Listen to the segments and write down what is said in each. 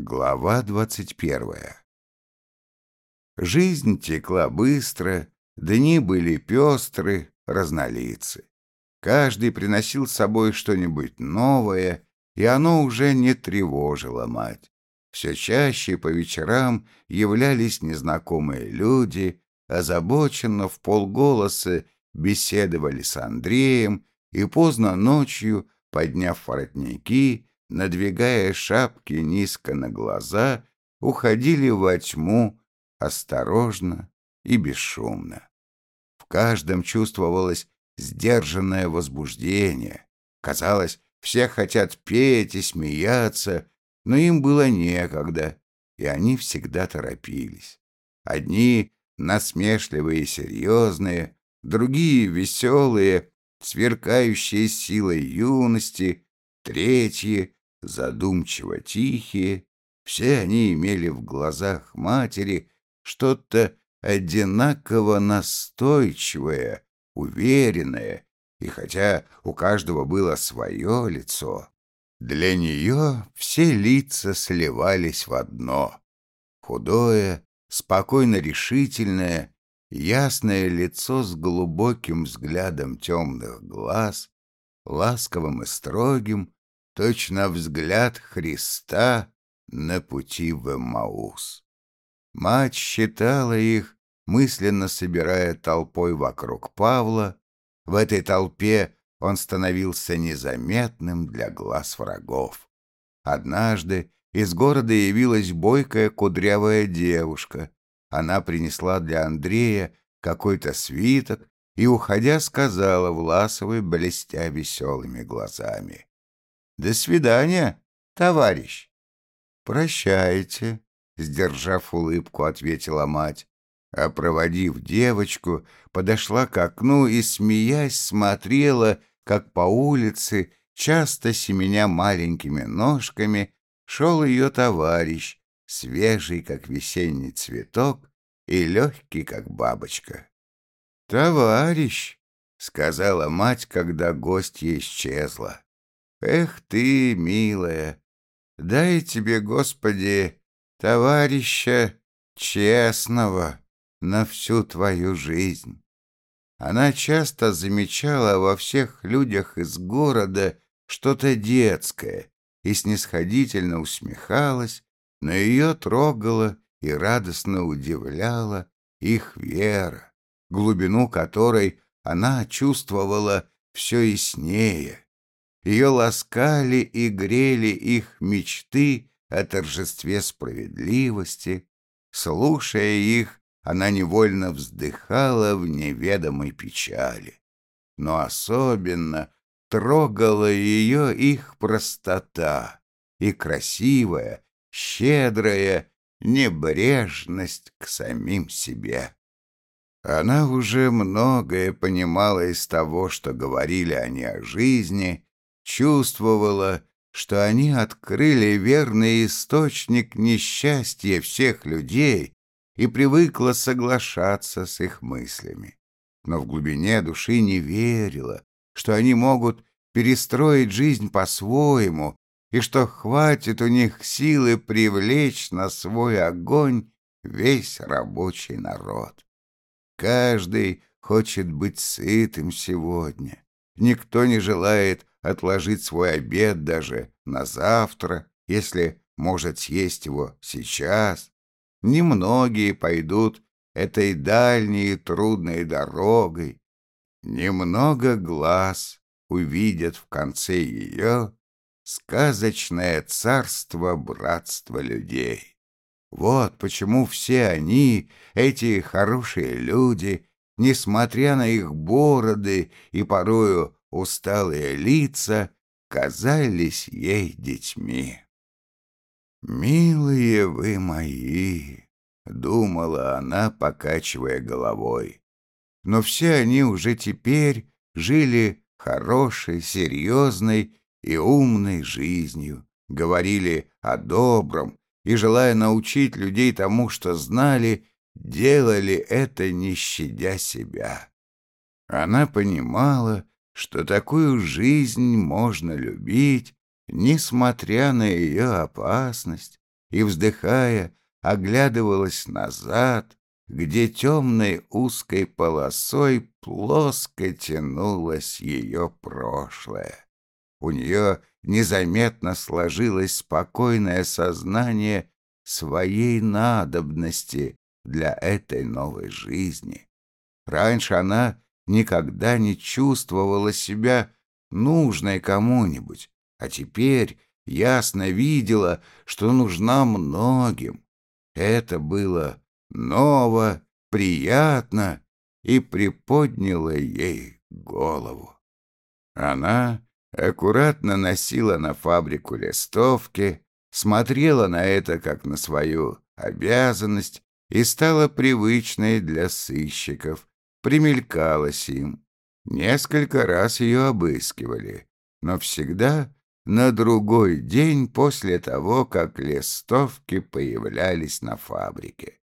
Глава двадцать первая Жизнь текла быстро, дни были пестры, разнолицы. Каждый приносил с собой что-нибудь новое, и оно уже не тревожило мать. Все чаще по вечерам являлись незнакомые люди, озабоченно в полголоса беседовали с Андреем и поздно ночью, подняв воротники, надвигая шапки низко на глаза, уходили во тьму осторожно и бесшумно. В каждом чувствовалось сдержанное возбуждение. Казалось, все хотят петь и смеяться, но им было некогда, и они всегда торопились. Одни насмешливые и серьезные, другие веселые, сверкающие силой юности, третьи задумчиво тихие, все они имели в глазах матери что-то одинаково настойчивое, уверенное, и хотя у каждого было свое лицо, для нее все лица сливались в одно. Худое, спокойно решительное, ясное лицо с глубоким взглядом темных глаз, ласковым и строгим, точно взгляд Христа на пути в Эммаус. Мать считала их, мысленно собирая толпой вокруг Павла. В этой толпе он становился незаметным для глаз врагов. Однажды из города явилась бойкая кудрявая девушка. Она принесла для Андрея какой-то свиток и, уходя, сказала Власовой, блестя веселыми глазами. До свидания, товарищ. Прощайте, сдержав улыбку, ответила мать. А проводив девочку, подошла к окну и, смеясь, смотрела, как по улице, часто семеня маленькими ножками, шел ее товарищ, свежий, как весенний цветок, и легкий, как бабочка. «Товарищ!» — сказала мать, когда гостья исчезла. Эх ты, милая, дай тебе, Господи, товарища честного на всю твою жизнь. Она часто замечала во всех людях из города что-то детское и снисходительно усмехалась, но ее трогала и радостно удивляла их вера, глубину которой она чувствовала все яснее. Ее ласкали и грели их мечты о торжестве справедливости. Слушая их, она невольно вздыхала в неведомой печали. Но особенно трогала ее их простота и красивая, щедрая небрежность к самим себе. Она уже многое понимала из того, что говорили они о жизни, чувствовала, что они открыли верный источник несчастья всех людей и привыкла соглашаться с их мыслями. Но в глубине души не верила, что они могут перестроить жизнь по-своему и что хватит у них силы привлечь на свой огонь весь рабочий народ. Каждый хочет быть сытым сегодня. Никто не желает отложить свой обед даже на завтра, если может съесть его сейчас. Немногие пойдут этой дальней и трудной дорогой. Немного глаз увидят в конце ее сказочное царство братства людей. Вот почему все они, эти хорошие люди, несмотря на их бороды и порою усталые лица казались ей детьми. «Милые вы мои!» — думала она, покачивая головой. Но все они уже теперь жили хорошей, серьезной и умной жизнью, говорили о добром и, желая научить людей тому, что знали, делали это, не щадя себя. Она понимала, что такую жизнь можно любить, несмотря на ее опасность, и, вздыхая, оглядывалась назад, где темной узкой полосой плоско тянулось ее прошлое. У нее незаметно сложилось спокойное сознание своей надобности для этой новой жизни. Раньше она никогда не чувствовала себя нужной кому-нибудь, а теперь ясно видела, что нужна многим. Это было ново, приятно и приподняло ей голову. Она аккуратно носила на фабрику листовки, смотрела на это как на свою обязанность и стала привычной для сыщиков, примелькалась им. Несколько раз ее обыскивали, но всегда на другой день после того, как листовки появлялись на фабрике.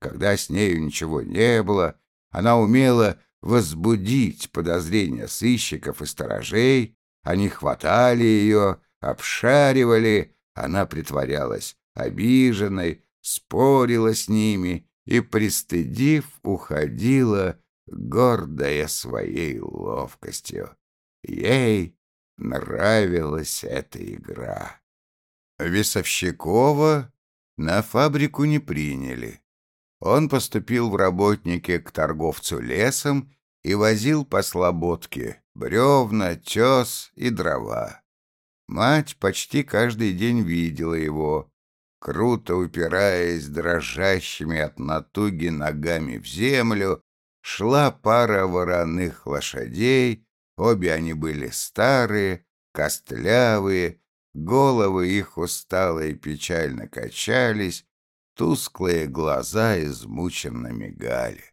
Когда с нею ничего не было, она умела возбудить подозрения сыщиков и сторожей, они хватали ее, обшаривали, она притворялась обиженной, спорила с ними и, пристыдив, уходила, гордая своей ловкостью. Ей нравилась эта игра. Весовщикова на фабрику не приняли. Он поступил в работники к торговцу лесом и возил по слободке бревна, тес и дрова. Мать почти каждый день видела его, круто упираясь дрожащими от натуги ногами в землю, шла пара вороных лошадей, обе они были старые, костлявые, головы их устало и печально качались, тусклые глаза измученно мигали.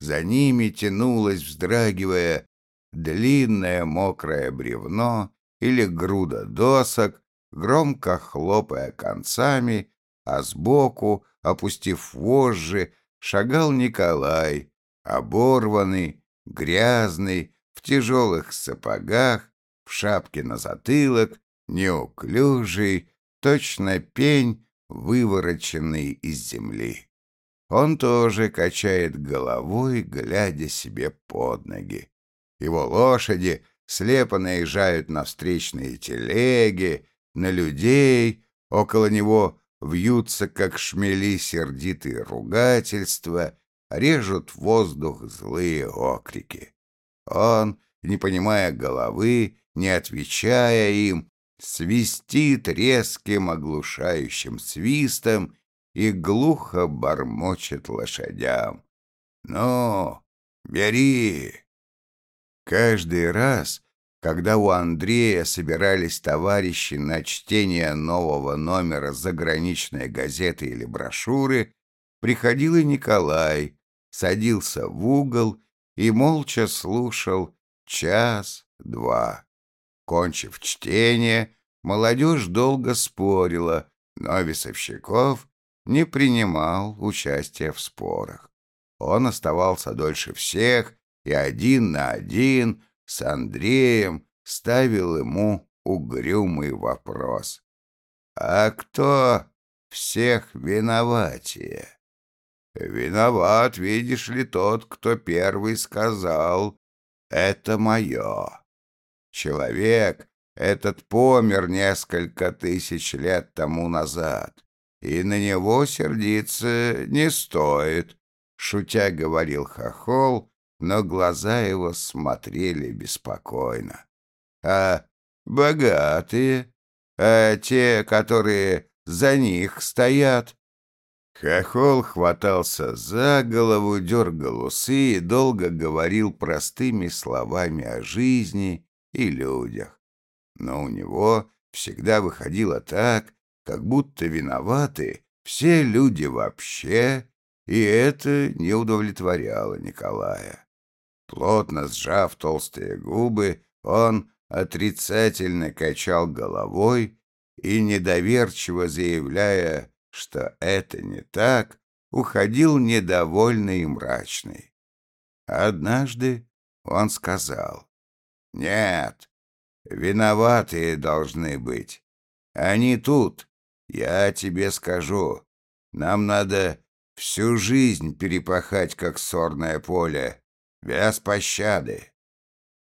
За ними тянулось, вздрагивая, длинное мокрое бревно или груда досок, громко хлопая концами, а сбоку, опустив вожжи, шагал Николай, оборванный, грязный, в тяжелых сапогах, в шапке на затылок, неуклюжий, точно пень, вывороченный из земли. Он тоже качает головой, глядя себе под ноги. Его лошади слепо наезжают на встречные телеги, на людей, около него вьются, как шмели, сердитые ругательства, режут воздух злые окрики. Он, не понимая головы, не отвечая им, свистит резким оглушающим свистом и глухо бормочет лошадям. «Ну, бери!» Каждый раз, когда у Андрея собирались товарищи на чтение нового номера заграничной газеты или брошюры, приходил и Николай, садился в угол и молча слушал час-два. Кончив чтение, молодежь долго спорила, но Весовщиков не принимал участия в спорах. Он оставался дольше всех и один на один с Андреем ставил ему угрюмый вопрос. «А кто всех виноватее?» «Виноват, видишь ли, тот, кто первый сказал «это мое». Человек этот помер несколько тысяч лет тому назад и на него сердиться не стоит», — шутя говорил Хохол, но глаза его смотрели беспокойно. «А богатые? А те, которые за них стоят?» Хохол хватался за голову, дергал усы и долго говорил простыми словами о жизни и людях. Но у него всегда выходило так, как будто виноваты все люди вообще, и это не удовлетворяло Николая. Плотно сжав толстые губы, он отрицательно качал головой и, недоверчиво заявляя, что это не так, уходил недовольный и мрачный. Однажды он сказал, «Нет, виноватые должны быть. Они тут, Я тебе скажу, нам надо всю жизнь перепахать, как сорное поле, без пощады.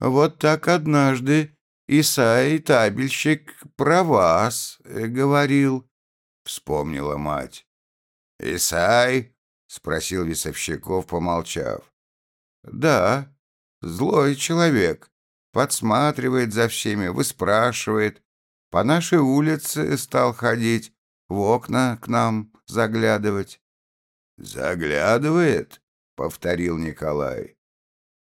Вот так однажды Исай табельщик про вас э, говорил, — вспомнила мать. «Исай?» — спросил Весовщиков, помолчав. «Да, злой человек. Подсматривает за всеми, выспрашивает. По нашей улице стал ходить, в окна к нам заглядывать». «Заглядывает?» — повторил Николай.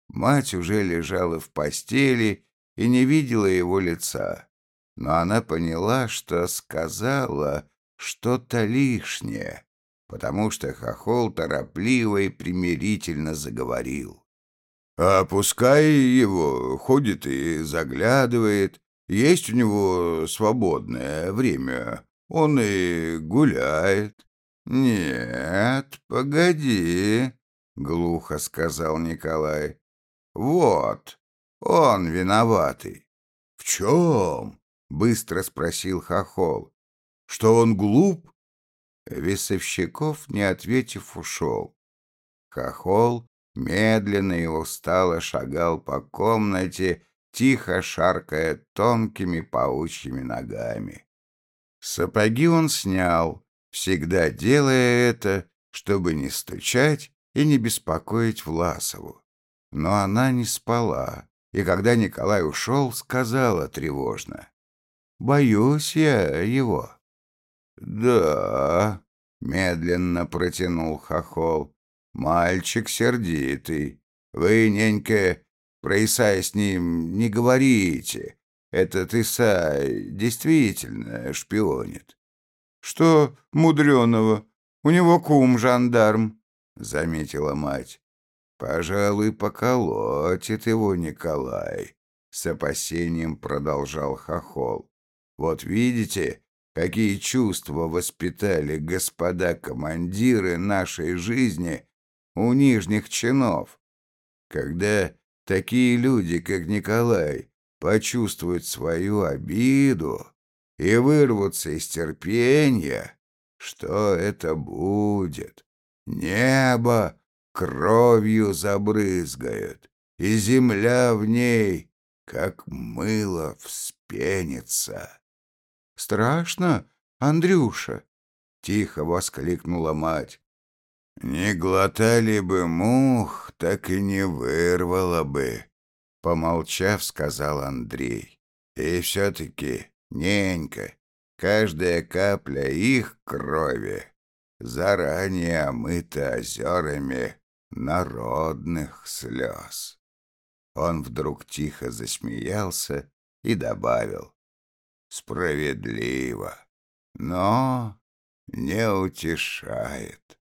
Мать уже лежала в постели и не видела его лица, но она поняла, что сказала что-то лишнее, потому что хохол торопливо и примирительно заговорил. «А пускай его ходит и заглядывает, есть у него свободное время, он и гуляет». «Нет, погоди», — глухо сказал Николай. «Вот, он виноватый». «В чем?» — быстро спросил Хохол. «Что он глуп?» Весовщиков, не ответив, ушел. Хохол медленно и устало шагал по комнате, тихо шаркая тонкими паучьими ногами. Сапоги он снял, всегда делая это, чтобы не стучать и не беспокоить Власову. Но она не спала, и когда Николай ушел, сказала тревожно. «Боюсь я его». «Да», — медленно протянул Хохол, — «мальчик сердитый. Вы, ненька, про Исая с ним не говорите. Этот Исай действительно шпионит». «Что мудреного? У него кум жандарм», — заметила мать. «Пожалуй, поколотит его Николай», — с опасением продолжал Хохол. «Вот видите, какие чувства воспитали господа командиры нашей жизни у нижних чинов. Когда такие люди, как Николай, почувствуют свою обиду и вырвутся из терпения, что это будет? Небо кровью забрызгает, и земля в ней, как мыло, вспенится. — Страшно, Андрюша? — тихо воскликнула мать. — Не глотали бы мух, так и не вырвало бы, — помолчав, сказал Андрей. — И все-таки, ненька, каждая капля их крови заранее омыта озерами народных слез. Он вдруг тихо засмеялся и добавил. Справедливо, но не утешает.